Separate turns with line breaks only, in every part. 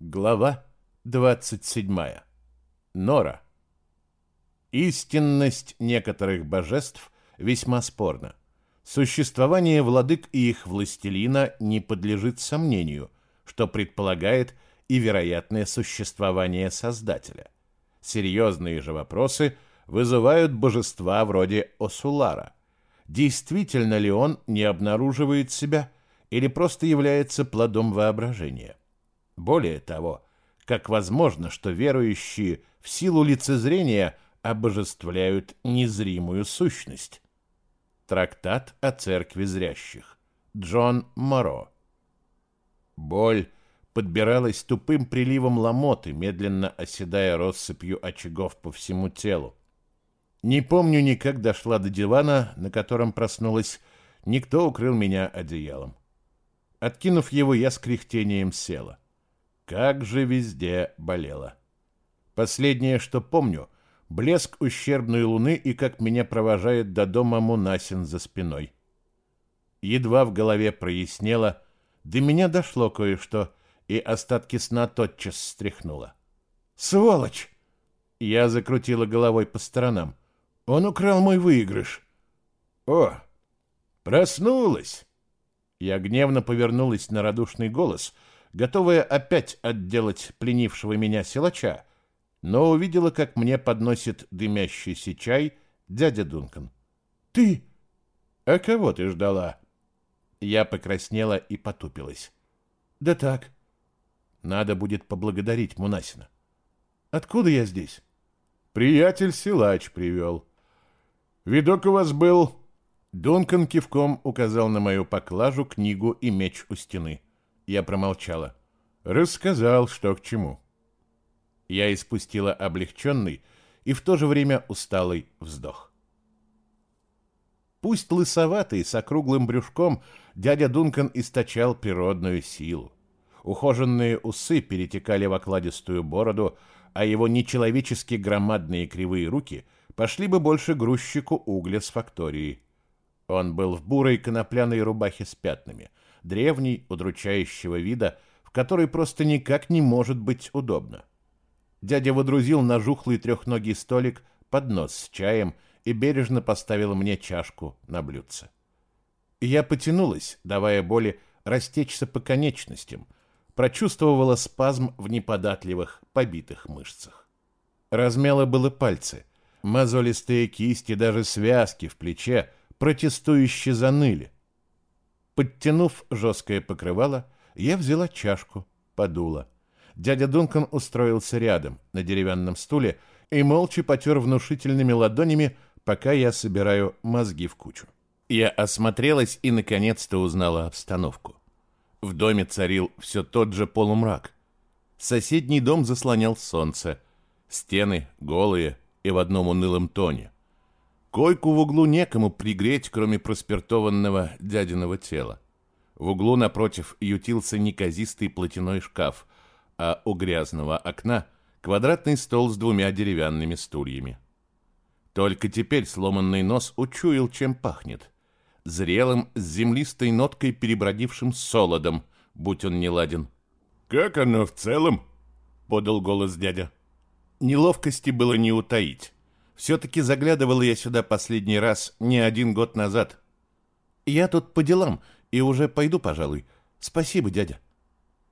Глава 27. Нора. Истинность некоторых божеств весьма спорна. Существование владык и их властелина не подлежит сомнению, что предполагает и вероятное существование Создателя. Серьезные же вопросы вызывают божества вроде Осулара. Действительно ли он не обнаруживает себя или просто является плодом воображения? Более того, как возможно, что верующие в силу лицезрения обожествляют незримую сущность. Трактат о церкви зрящих. Джон Моро. Боль подбиралась тупым приливом ломоты, медленно оседая россыпью очагов по всему телу. Не помню ни как дошла до дивана, на котором проснулась, никто укрыл меня одеялом. Откинув его, я с кряхтением села. Как же везде болело. Последнее, что помню, блеск ущербной луны и как меня провожает до дома Мунасин за спиной. Едва в голове прояснело, до меня дошло кое-что, и остатки сна тотчас стряхнуло. «Сволочь!» Я закрутила головой по сторонам. «Он украл мой выигрыш!» «О, проснулась!» Я гневно повернулась на радушный голос — готовая опять отделать пленившего меня силача, но увидела, как мне подносит дымящийся чай дядя Дункан. «Ты? А кого ты ждала?» Я покраснела и потупилась. «Да так. Надо будет поблагодарить Мунасина. Откуда я здесь?» «Приятель силач привел. Видок у вас был...» Дункан кивком указал на мою поклажу, книгу и меч у стены. Я промолчала. Рассказал, что к чему. Я испустила облегченный и в то же время усталый вздох. Пусть лысоватый, с округлым брюшком, дядя Дункан источал природную силу. Ухоженные усы перетекали в окладистую бороду, а его нечеловечески громадные кривые руки пошли бы больше грузчику угля с фактории. Он был в бурой конопляной рубахе с пятнами, древней, удручающего вида, в которой просто никак не может быть удобно. Дядя водрузил на жухлый трехногий столик поднос с чаем и бережно поставил мне чашку на блюдце. Я потянулась, давая боли растечься по конечностям, прочувствовала спазм в неподатливых, побитых мышцах. Размяла было пальцы, мозолистые кисти, даже связки в плече протестующе заныли. Подтянув жесткое покрывало, я взяла чашку, подула. Дядя Дункан устроился рядом, на деревянном стуле, и молча потер внушительными ладонями, пока я собираю мозги в кучу. Я осмотрелась и, наконец-то, узнала обстановку. В доме царил все тот же полумрак. Соседний дом заслонял солнце. Стены голые и в одном унылом тоне. Койку в углу некому пригреть, кроме проспиртованного дядиного тела. В углу напротив ютился неказистый платяной шкаф, а у грязного окна квадратный стол с двумя деревянными стульями. Только теперь сломанный нос учуял, чем пахнет. Зрелым, с землистой ноткой, перебродившим солодом, будь он не ладен. «Как оно в целом?» — подал голос дядя. Неловкости было не утаить. Все-таки заглядывал я сюда последний раз не один год назад. Я тут по делам и уже пойду, пожалуй. Спасибо, дядя.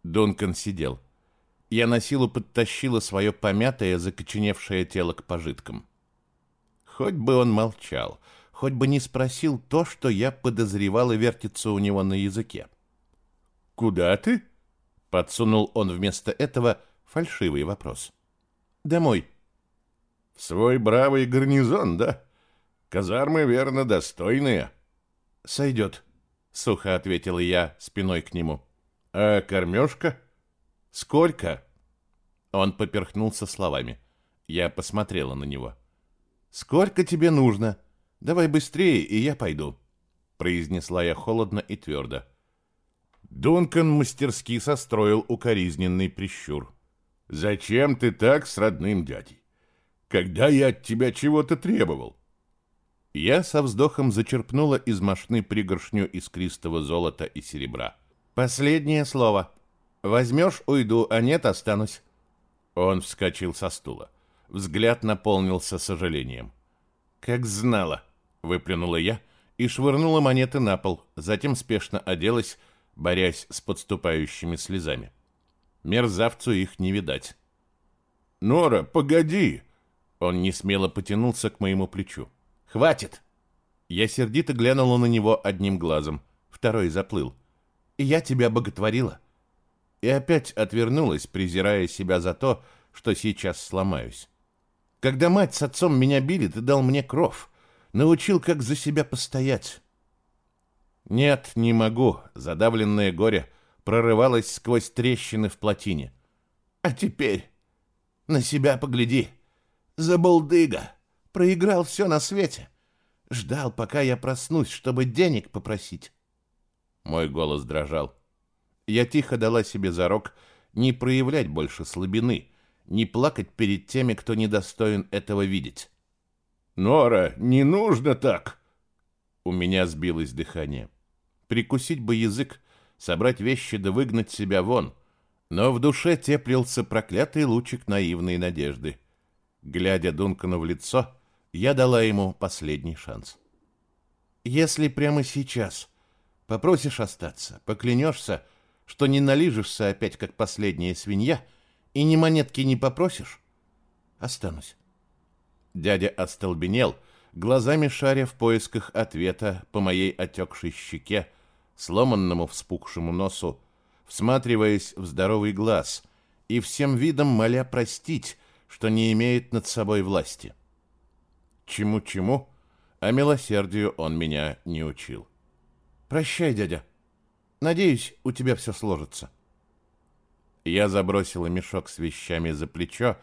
Дункан сидел. Я на силу подтащила свое помятое, закоченевшее тело к пожиткам. Хоть бы он молчал, хоть бы не спросил то, что я подозревала вертится у него на языке. «Куда ты?» — подсунул он вместо этого фальшивый вопрос. «Домой», в свой бравый гарнизон, да? Казармы, верно, достойные. Сойдет, сухо ответила я спиной к нему. А кормежка? Сколько? Он поперхнулся словами. Я посмотрела на него. Сколько тебе нужно? Давай быстрее, и я пойду, произнесла я холодно и твердо. Дункан мастерски состроил укоризненный прищур. «Зачем ты так с родным дядей? Когда я от тебя чего-то требовал. Я со вздохом зачерпнула из мошны пригоршню искристого золота и серебра. Последнее слово. Возьмешь, уйду, а нет, останусь. Он вскочил со стула. Взгляд наполнился сожалением. «Как знала!» — выплюнула я и швырнула монеты на пол, затем спешно оделась, борясь с подступающими слезами. Мерзавцу их не видать. «Нора, погоди!» Он несмело потянулся к моему плечу. «Хватит!» Я сердито глянула на него одним глазом, второй заплыл. «И я тебя боготворила!» И опять отвернулась, презирая себя за то, что сейчас сломаюсь. Когда мать с отцом меня били, ты дал мне кров, научил, как за себя постоять. Нет, не могу. Задавленное горе прорывалось сквозь трещины в плотине. А теперь на себя погляди. Забулдыга. Проиграл все на свете. Ждал, пока я проснусь, чтобы денег попросить. Мой голос дрожал. Я тихо дала себе зарок не проявлять больше слабины, не плакать перед теми, кто недостоин этого видеть. «Нора, не нужно так!» У меня сбилось дыхание. Прикусить бы язык, собрать вещи да выгнать себя вон. Но в душе теплился проклятый лучик наивной надежды. Глядя Дункану в лицо, я дала ему последний шанс. «Если прямо сейчас попросишь остаться, поклянешься, что не налижешься опять, как последняя свинья, и ни монетки не попросишь, останусь». Дядя остолбенел, глазами шаря в поисках ответа по моей отекшей щеке, сломанному вспухшему носу, всматриваясь в здоровый глаз и всем видом моля простить, что не имеет над собой власти. Чему-чему, а милосердию он меня не учил. «Прощай, дядя. Надеюсь, у тебя все сложится». Я забросила мешок с вещами за плечо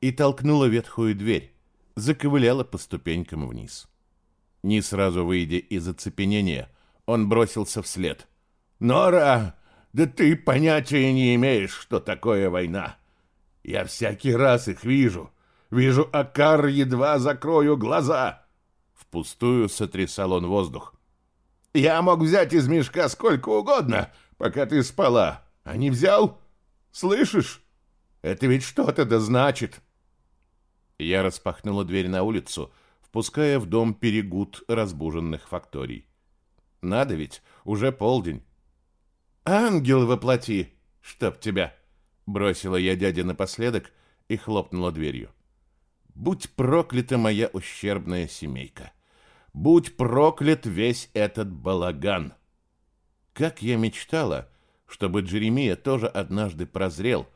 и толкнула ветхую дверь, заковыляла по ступенькам вниз. Не сразу выйдя из оцепенения, он бросился вслед. «Нора, да ты понятия не имеешь, что такое война. Я всякий раз их вижу. Вижу Акар, едва закрою глаза». Впустую сотрясал он воздух. «Я мог взять из мешка сколько угодно, пока ты спала. А не взял? Слышишь? Это ведь что-то да значит». Я распахнула дверь на улицу, впуская в дом перегуд разбуженных факторий. Надо ведь, уже полдень. «Ангел воплоти! Чтоб тебя!» Бросила я дяде напоследок и хлопнула дверью. «Будь проклята моя ущербная семейка! Будь проклят весь этот балаган!» Как я мечтала, чтобы Джеремия тоже однажды прозрел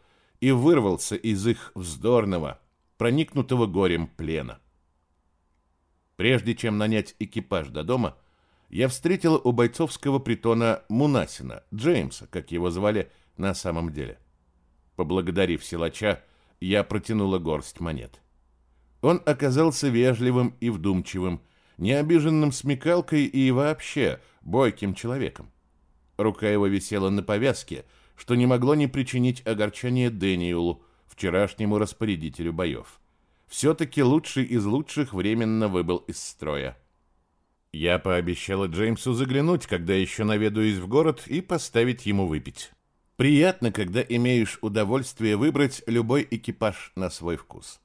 и вырвался из их вздорного, проникнутого горем плена. Прежде чем нанять экипаж до дома, я встретила у бойцовского притона Мунасина, Джеймса, как его звали на самом деле. Поблагодарив силача, я протянула горсть монет. Он оказался вежливым и вдумчивым, не обиженным смекалкой и вообще бойким человеком. Рука его висела на повязке, что не могло не причинить огорчения Дэниелу, вчерашнему распорядителю боев. Все-таки лучший из лучших временно выбыл из строя. Я пообещала Джеймсу заглянуть, когда еще наведаюсь в город, и поставить ему выпить. Приятно, когда имеешь удовольствие выбрать любой экипаж на свой вкус.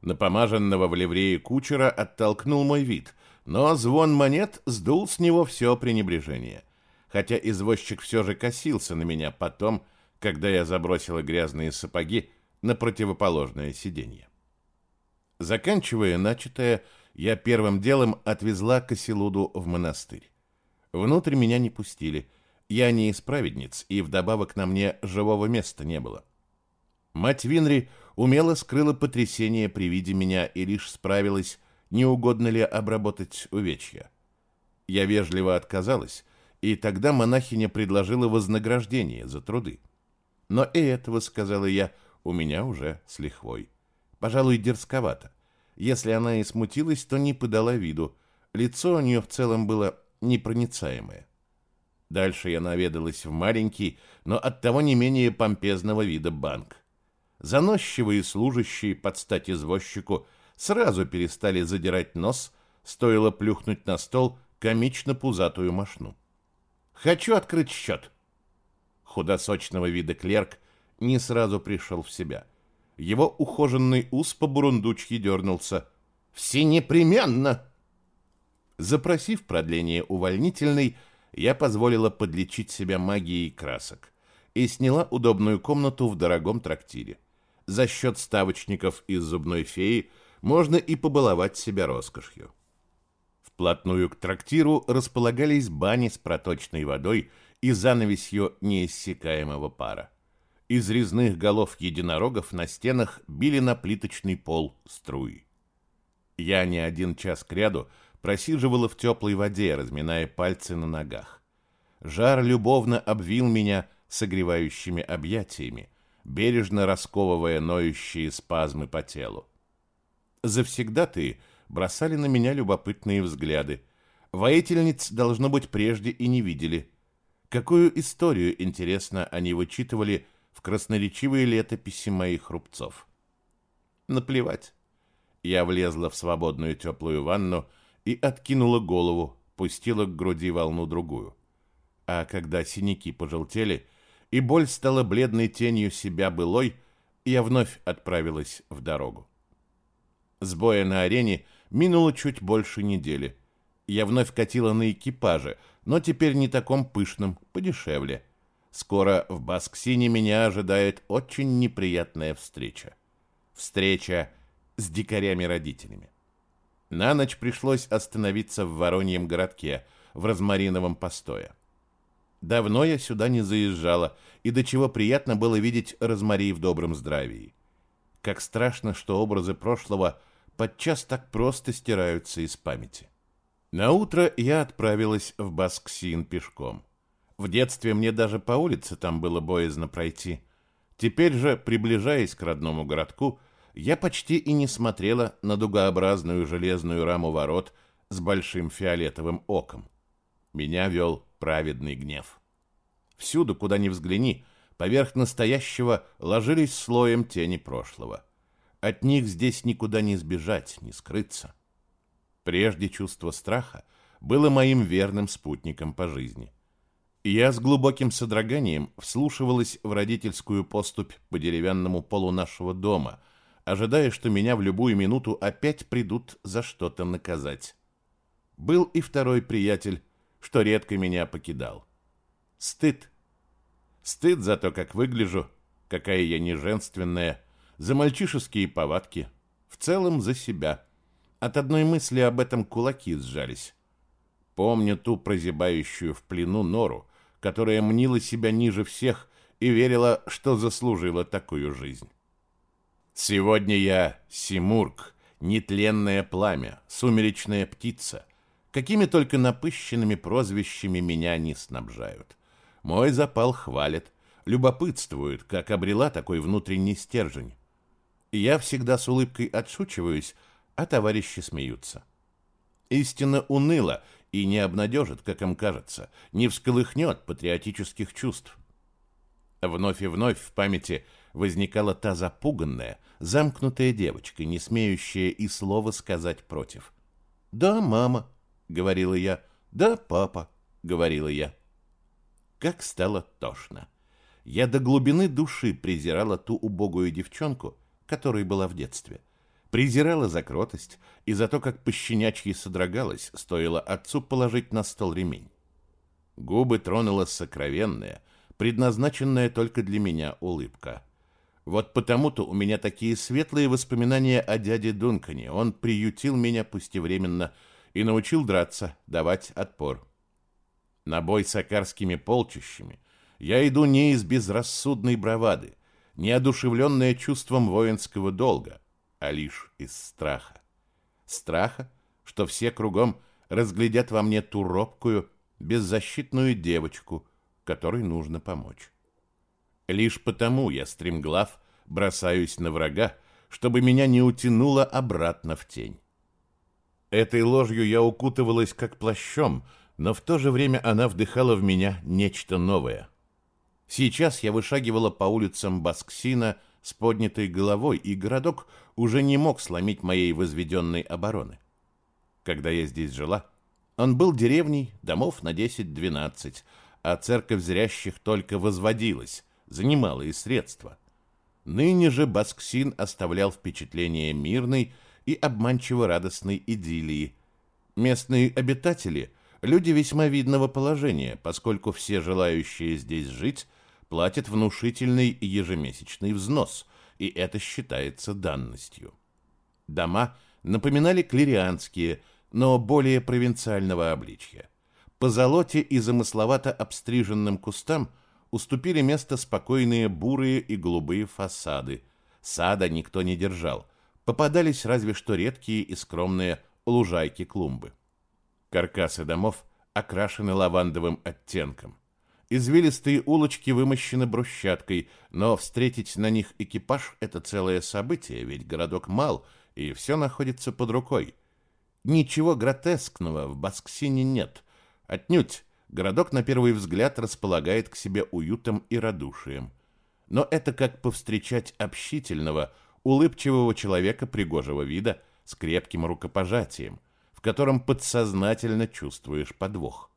Напомаженного в ливрее кучера оттолкнул мой вид, но звон монет сдул с него все пренебрежение. Хотя извозчик все же косился на меня потом, когда я забросила грязные сапоги на противоположное сиденье. Заканчивая начатое, я первым делом отвезла Кассилуду в монастырь. Внутрь меня не пустили. Я не исправедниц, и вдобавок на мне живого места не было. Мать Винри умело скрыла потрясение при виде меня и лишь справилась, не угодно ли обработать увечья. Я вежливо отказалась, и тогда монахиня предложила вознаграждение за труды. Но и этого, сказала я, — у меня уже с лихвой. Пожалуй, дерзковато. Если она и смутилась, то не подала виду. Лицо у нее в целом было непроницаемое. Дальше я наведалась в маленький, но оттого не менее помпезного вида банк. Заносчивые служащие под стать извозчику сразу перестали задирать нос, стоило плюхнуть на стол комично пузатую мошну. «Хочу открыть счет». худосочного вида клерк, не сразу пришел в себя. Его ухоженный ус по бурундучьи дернулся. «Все непременно!» Запросив продление увольнительной, я позволила подлечить себя магией красок и сняла удобную комнату в дорогом трактире. За счет ставочников из зубной феи можно и побаловать себя роскошью. Вплотную к трактиру располагались бани с проточной водой и занавесью неиссякаемого пара. Из резных голов единорогов на стенах били на плиточный пол струи. Я не один час кряду просиживала в теплой воде, разминая пальцы на ногах. Жар любовно обвил меня согревающими объятиями, бережно расковывая ноющие спазмы по телу. Завсегда ты бросали на меня любопытные взгляды. Воительниц, должно быть, прежде и не видели. Какую историю, интересно, они вычитывали в красноречивые летописи моих рубцов? Наплевать. Я влезла в свободную теплую ванну и откинула голову, пустила к груди волну другую. А когда синяки пожелтели, и боль стала бледной тенью себя былой, я вновь отправилась в дорогу. С боя на арене минуло чуть больше недели. Я вновь катила на экипаже, но теперь не таком пышном, подешевле. Скоро в Басксине меня ожидает очень неприятная встреча. Встреча с дикарями-родителями. На ночь пришлось остановиться в Вороньем городке, в Розмариновом постое. Давно я сюда не заезжала, и до чего приятно было видеть Розмари в добром здравии. Как страшно, что образы прошлого подчас так просто стираются из памяти. На утро я отправилась в Басксин пешком. В детстве мне даже по улице там было боязно пройти. Теперь же, приближаясь к родному городку, я почти и не смотрела на дугообразную железную раму ворот с большим фиолетовым оком. Меня вел праведный гнев. Всюду, куда ни взгляни, поверх настоящего ложились слоем тени прошлого. От них здесь никуда не сбежать, не скрыться. Прежде чувство страха было моим верным спутником по жизни. Я с глубоким содроганием вслушивалась в родительскую поступь по деревянному полу нашего дома — ожидая, что меня в любую минуту опять придут за что-то наказать. Был и второй приятель, что редко меня покидал. Стыд. Стыд за то, как выгляжу, какая я неженственная, за мальчишеские повадки, в целом за себя. От одной мысли об этом кулаки сжались. Помню ту прозябающую в плену нору, которая мнила себя ниже всех и верила, что заслужила такую жизнь. Сегодня я Симург, нетленное пламя, сумеречная птица. Какими только напыщенными прозвищами меня не снабжают. Мой запал хвалят, любопытствуют, как обрела такой внутренний стержень. Я всегда с улыбкой отшучиваюсь, а товарищи смеются. Истина уныла и не обнадежит, как им кажется, не всколыхнет патриотических чувств. Вновь и вновь в памяти – возникала та запуганная, замкнутая девочка, не смеющая и слова сказать против. «Да, мама», — говорила я, — «да, папа», — говорила я. Как стало тошно. Я до глубины души презирала ту убогую девчонку, которой была в детстве. Презирала за кротость и за то, как пощенячьи содрогалась, стоило отцу положить на стол ремень. Губы тронула сокровенная, предназначенная только для меня улыбка. Вот потому-то у меня такие светлые воспоминания о дяде Дункане. Он приютил меня, пусть и временно, и научил драться, давать отпор. На бой с акарскими полчищами я иду не из безрассудной бравады, не одушевленная чувством воинского долга, а лишь из страха. Страха, что все кругом разглядят во мне ту робкую, беззащитную девочку, которой нужно помочь. Лишь потому я, стремглав, бросаюсь на врага, чтобы меня не утянуло обратно в тень. Этой ложью я укутывалась как плащом, но в то же время она вдыхала в меня нечто новое. Сейчас я вышагивала по улицам Басксина с поднятой головой, и городок уже не мог сломить моей возведенной обороны. Когда я здесь жила, он был деревней, домов на 10-12, а церковь зрящих только возводилась, занимала и средства. Ныне же Басксин оставлял впечатление мирной и обманчиво радостной идиллии. Местные обитатели – люди весьма видного положения, поскольку все желающие здесь жить платят внушительный ежемесячный взнос, и это считается данностью. Дома напоминали клерианские, но более провинциального обличья. По золоте и замысловато обстриженным кустам уступили место спокойные бурые и голубые фасады. Сада никто не держал. Попадались разве что редкие и скромные лужайки-клумбы. Каркасы домов окрашены лавандовым оттенком. Извилистые улочки вымощены брусчаткой, но встретить на них экипаж – это целое событие, ведь городок мал, и все находится под рукой. Ничего гротескного в Басксине нет. Отнюдь, городок на первый взгляд располагает к себе уютом и радушием. Но это как повстречать общительного, улыбчивого человека пригожего вида с крепким рукопожатием, в котором подсознательно чувствуешь подвох.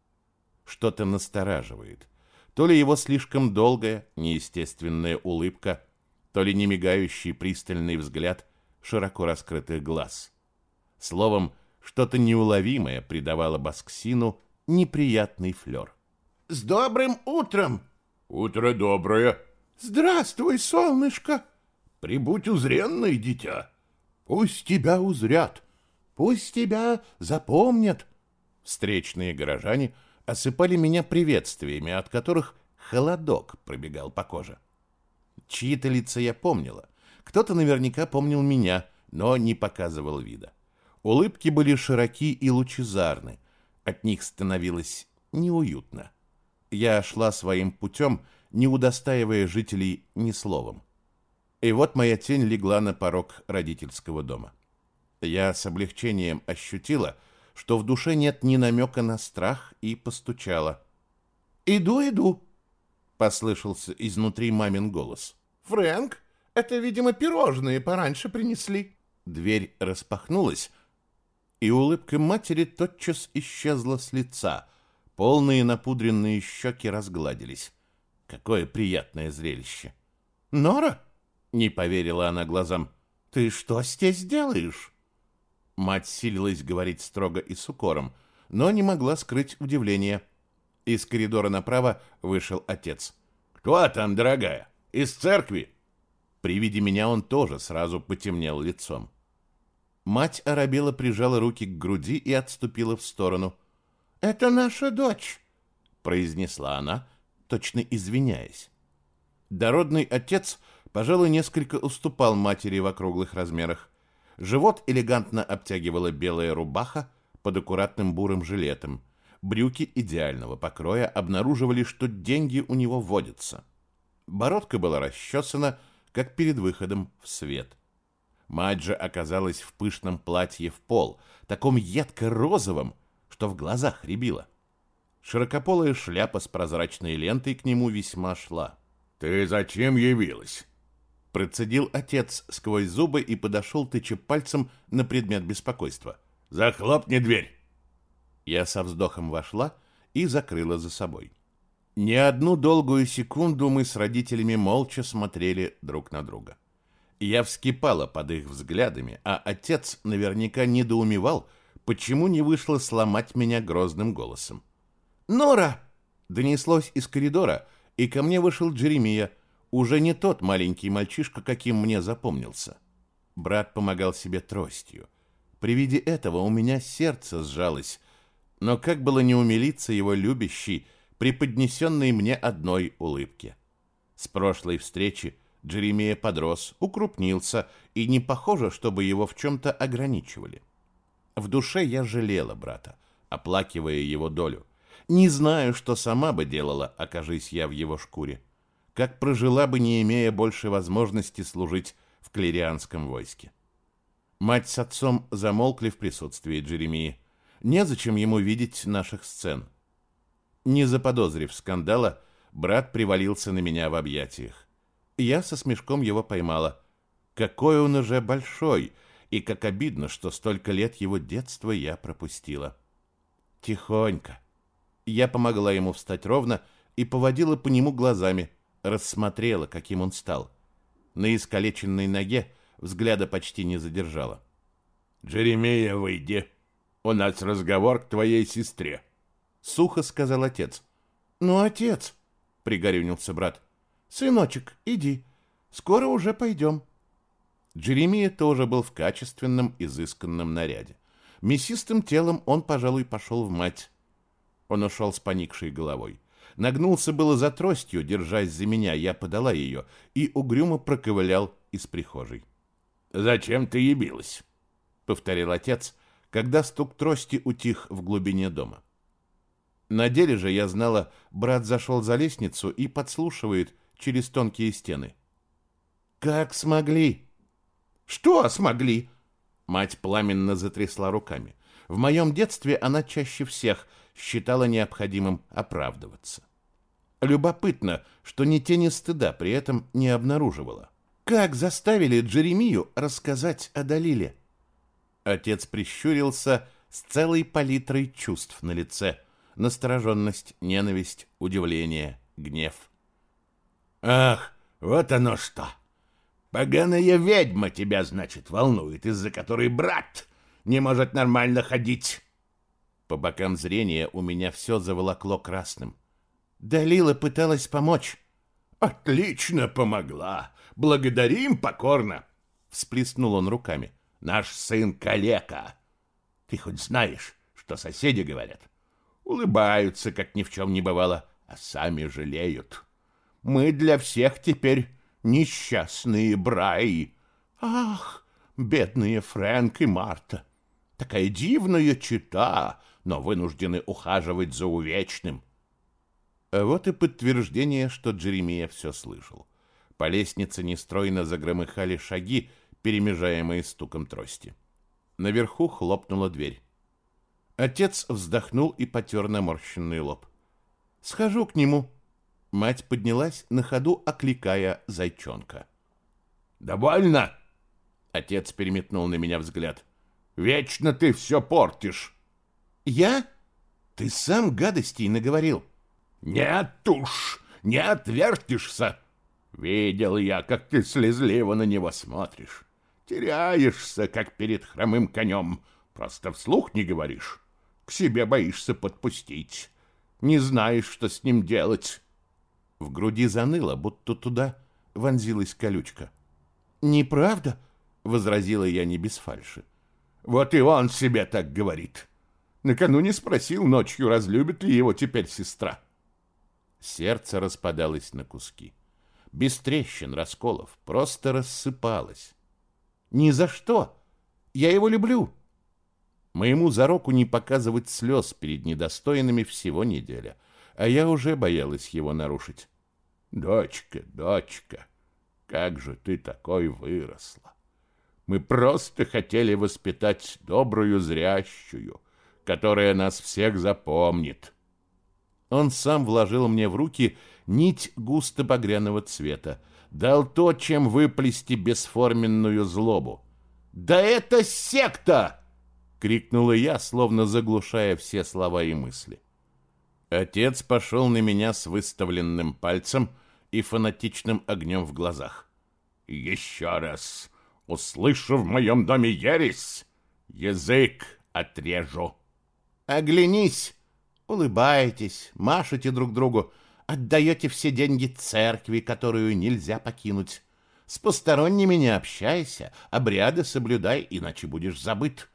Что-то настораживает – то ли его слишком долгая, неестественная улыбка, то ли немигающий пристальный взгляд широко раскрытых глаз. Словом, что-то неуловимое придавало Басксину неприятный флер.
«С добрым утром!»
«Утро доброе!»
«Здравствуй, солнышко!»
«Прибудь узренный, дитя!»
«Пусть тебя узрят, пусть тебя запомнят!»
Встречные горожане – осыпали меня приветствиями, от которых холодок пробегал по коже. Чьи-то лица я помнила. Кто-то наверняка помнил меня, но не показывал вида. Улыбки были широки и лучезарны. От них становилось неуютно. Я шла своим путем, не удостаивая жителей ни словом. И вот моя тень легла на порог родительского дома. Я с облегчением ощутила, что в душе нет ни намека на страх, и постучала.
«Иду, иду», —
послышался изнутри мамин голос.
«Фрэнк, это, видимо, пирожные пораньше принесли».
Дверь распахнулась, и улыбка матери тотчас исчезла с лица. Полные напудренные щеки разгладились. Какое приятное зрелище!
«Нора?»
— не поверила она глазам.
«Ты что здесь делаешь?»
Мать силилась говорить строго и с укором, но не могла скрыть удивление. Из коридора направо вышел отец. «Кто там, дорогая? Из церкви?» При виде меня он тоже сразу потемнел лицом. Мать Арабела прижала руки к груди и отступила в сторону.
«Это наша дочь», —
произнесла она, точно извиняясь. Дородный отец, пожалуй, несколько уступал матери в округлых размерах. Живот элегантно обтягивала белая рубаха под аккуратным бурым жилетом. Брюки идеального покроя обнаруживали, что деньги у него водятся. Бородка была расчесана, как перед выходом в свет. Мать же оказалась в пышном платье в пол, таком едко-розовом, что в глазах рябило. Широкополая шляпа с прозрачной лентой к нему весьма шла.
«Ты зачем явилась?»
Процедил отец сквозь зубы и подошел, тыча пальцем на предмет беспокойства.
«Захлопни дверь!»
Я со вздохом вошла и закрыла за собой. Не одну долгую секунду мы с родителями молча смотрели друг на друга. Я вскипала под их взглядами, а отец наверняка недоумевал, почему не вышло сломать меня грозным голосом. «Нора!» — донеслось из коридора, и ко мне вышел Джеремия — уже не тот маленький мальчишка, каким мне запомнился. Брат помогал себе тростью. При виде этого у меня сердце сжалось, но как было не умилиться его любящей, преподнесенной мне одной улыбке. С прошлой встречи Джеремия подрос, укрупнился, и не похоже, чтобы его в чем-то ограничивали. В душе я жалела брата, оплакивая его долю. Не знаю, что сама бы делала, окажись я в его шкуре как прожила бы, не имея больше возможности служить в клерианском войске. Мать с отцом замолкли в присутствии Джеремии. Незачем ему видеть наших сцен. Не заподозрив скандала, брат привалился на меня в объятиях. Я со смешком его поймала. Какой он уже большой, и как обидно, что столько лет его детства я пропустила. Тихонько. Я помогла ему встать ровно и поводила по нему глазами, рассмотрела, каким он стал. На искалеченной ноге взгляда почти не задержала.
«Джеремия, выйди. У нас разговор к твоей сестре», —
сухо сказал отец. «Ну, отец», — пригорюнился брат, — «сыночек, иди, скоро уже пойдем». Джеремия тоже был в качественном, изысканном наряде. Мясистым телом он, пожалуй, пошел в мать. Он ушел с поникшей головой. Нагнулся было за тростью, держась за меня, я подала ее, и угрюмо проковылял из прихожей.
«Зачем ты ебилась?»
— повторил отец, когда стук трости утих в глубине дома. На деле же я знала, брат зашел за лестницу и подслушивает через тонкие стены. «Как смогли?» «Что смогли?» Мать пламенно затрясла руками. В моем детстве она чаще всех считала необходимым оправдываться. Любопытно, что ни тени стыда при этом не обнаруживала. Как заставили Джеремию рассказать о Далиле? Отец прищурился с целой палитрой чувств на лице. Настороженность, ненависть, удивление, гнев.
«Ах, вот оно что! Поганая ведьма тебя, значит, волнует, из-за которой брат не может нормально ходить!»
По бокам зрения у меня все заволокло красным. Далила пыталась помочь.
«Отлично помогла! Благодарим покорно!» Всплеснул он руками. «Наш сын калека! Ты хоть знаешь, что соседи говорят? Улыбаются, как ни в чем не бывало, а сами жалеют. Мы для всех теперь несчастные браи. Ах, бедные Фрэнк и Марта! Такая дивная чита, но вынуждены ухаживать за увечным.
А вот и подтверждение, что Джеремия все слышал. По лестнице нестройно загромыхали шаги, перемежаемые стуком трости. Наверху хлопнула дверь. Отец вздохнул и потер наморщенный лоб. «Схожу к нему». Мать поднялась на ходу, окликая зайчонка.
«Довольно!» Отец переметнул на меня взгляд. «Вечно ты все портишь!»
«Я? Ты сам гадостей наговорил!»
«Нет уж, не отвертишься. Видел я, как ты слезливо на него смотришь. Теряешься, как перед хромым конем. Просто вслух не говоришь. К себе боишься подпустить. Не знаешь, что с ним делать».
В груди заныло, будто туда вонзилась колючка. «Неправда?» — возразила я не без фальши.
«Вот и он себе так говорит. Накануне спросил ночью, разлюбит ли его теперь сестра».
Сердце распадалось на куски. Без трещин, расколов, просто рассыпалось. «Ни за что! Я его люблю!» Моему зароку не показывать слез перед недостойными всего неделя, а я уже боялась его нарушить.
«Дочка, дочка, как же ты такой выросла! Мы просто хотели воспитать добрую зрящую, которая нас всех запомнит».
Он сам вложил мне в руки нить густо-багряного цвета, дал то, чем выплести бесформенную злобу. «Да это секта!» — крикнула я, словно заглушая все слова и мысли. Отец пошел на меня с выставленным пальцем и фанатичным огнем в глазах.
«Еще раз услышу в моем доме ересь, язык отрежу!»
«Оглянись!» Улыбаетесь, машете друг другу, отдаете все деньги церкви, которую нельзя покинуть. С посторонними не общайся, обряды соблюдай, иначе будешь забыт.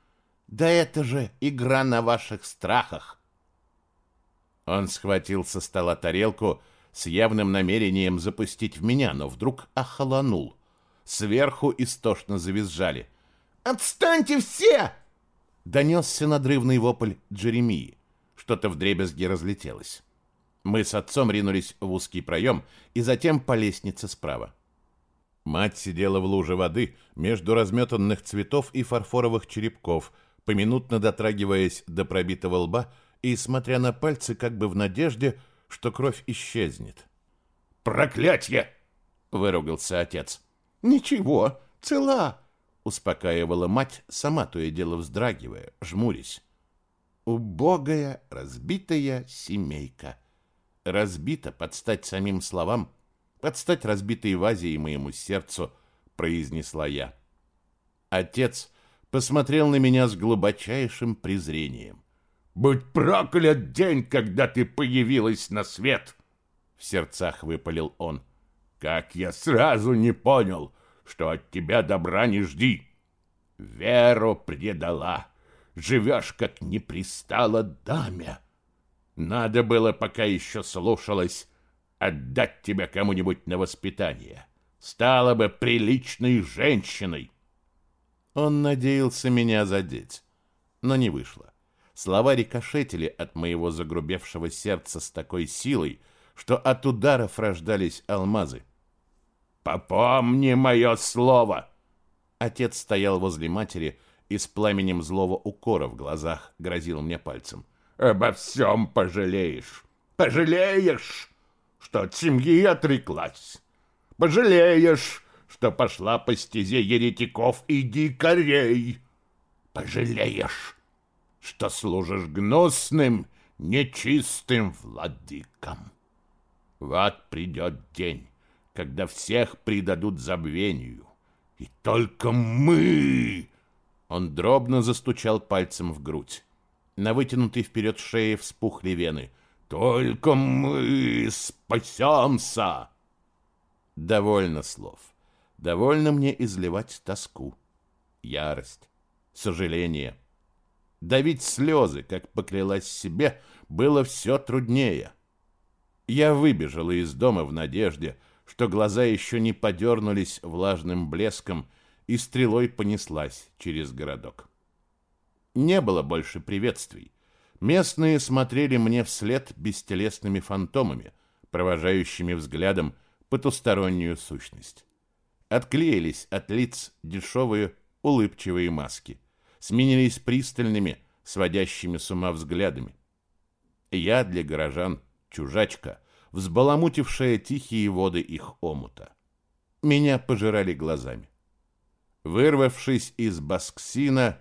Да это же игра на ваших страхах. Он схватил со стола тарелку с явным намерением запустить в меня, но вдруг охолонул. Сверху истошно завизжали. «Отстаньте все!» Донесся надрывный вопль Джеремии. Что-то вдребезги разлетелось. Мы с отцом ринулись в узкий проем и затем по лестнице справа. Мать сидела в луже воды между разметанных цветов и фарфоровых черепков, поминутно дотрагиваясь до пробитого лба и смотря на пальцы как бы в надежде, что кровь исчезнет.
«Проклятье!» — выругался отец.
«Ничего, цела!» — успокаивала мать, сама то и дело вздрагивая, жмурясь. Убогая, разбитая семейка. разбита под стать самим словам, под стать разбитой вазе и моему сердцу, произнесла я. Отец посмотрел на меня с глубочайшим презрением.
«Будь проклят день, когда ты появилась на свет!» В сердцах выпалил он. «Как я сразу не понял, что от тебя добра не жди! Веру предала, живешь, как не пристало даме. Надо было, пока еще слушалась, отдать тебя кому-нибудь на воспитание. Стала бы приличной женщиной.
Он надеялся меня задеть, но не вышло. Слова рикошетили от моего загрубевшего сердца с такой силой, что от ударов рождались алмазы.
«Попомни мое слово!»
Отец стоял возле матери и с пламенем злого укора в глазах грозил мне пальцем.
«Обо всем пожалеешь! Пожалеешь, что от семьи отреклась! Пожалеешь, что пошла по стезе еретиков и дикарей! Пожалеешь, что служишь гнусным, нечистым владыкам! Вот придет день, когда всех предадут забвению, и только мы...»
Он дробно застучал пальцем в грудь. На вытянутой вперед шее вспухли вены.
«Только мы спасемся!»
Довольно слов. Довольно мне изливать тоску, ярость, сожаление. Давить слезы, как поклялась себе, было все труднее. Я выбежала из дома в надежде, что глаза еще не подернулись влажным блеском, и стрелой понеслась через городок. Не было больше приветствий. Местные смотрели мне вслед бестелесными фантомами, провожающими взглядом потустороннюю сущность. Отклеились от лиц дешевые улыбчивые маски, сменились пристальными, сводящими с ума взглядами. Я для горожан чужачка, взбаламутившая тихие воды их омута. Меня пожирали глазами. Вырвавшись из Басксина,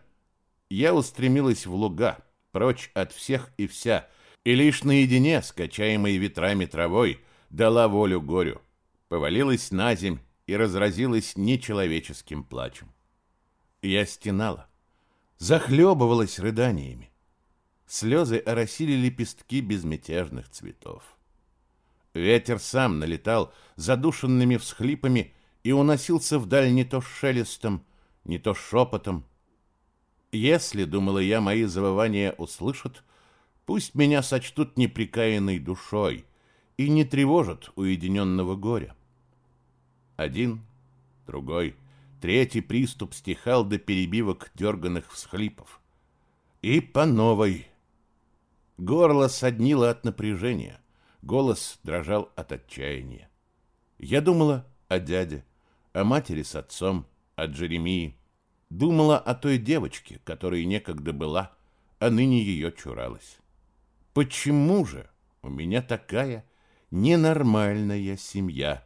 я устремилась в луга, прочь от всех и вся, и лишь наедине с качаемой ветрами травой дала волю горю, повалилась на земь и разразилась нечеловеческим плачем. Я стенала, захлебывалась рыданиями. Слезы оросили лепестки безмятежных цветов. Ветер сам налетал задушенными всхлипами и уносился вдаль не то шелестом, не то шепотом. Если, думала я, мои завывания услышат, пусть меня сочтут неприкаянной душой и не тревожат уединенного горя. Один, другой, третий приступ стихал до перебивок дерганных всхлипов. И по новой. Горло соднило от напряжения. Голос дрожал от отчаяния. Я думала о дяде, о матери с отцом, о Джеремии. Думала о той девочке, которой некогда была, а ныне ее чуралась. Почему же у меня такая ненормальная семья?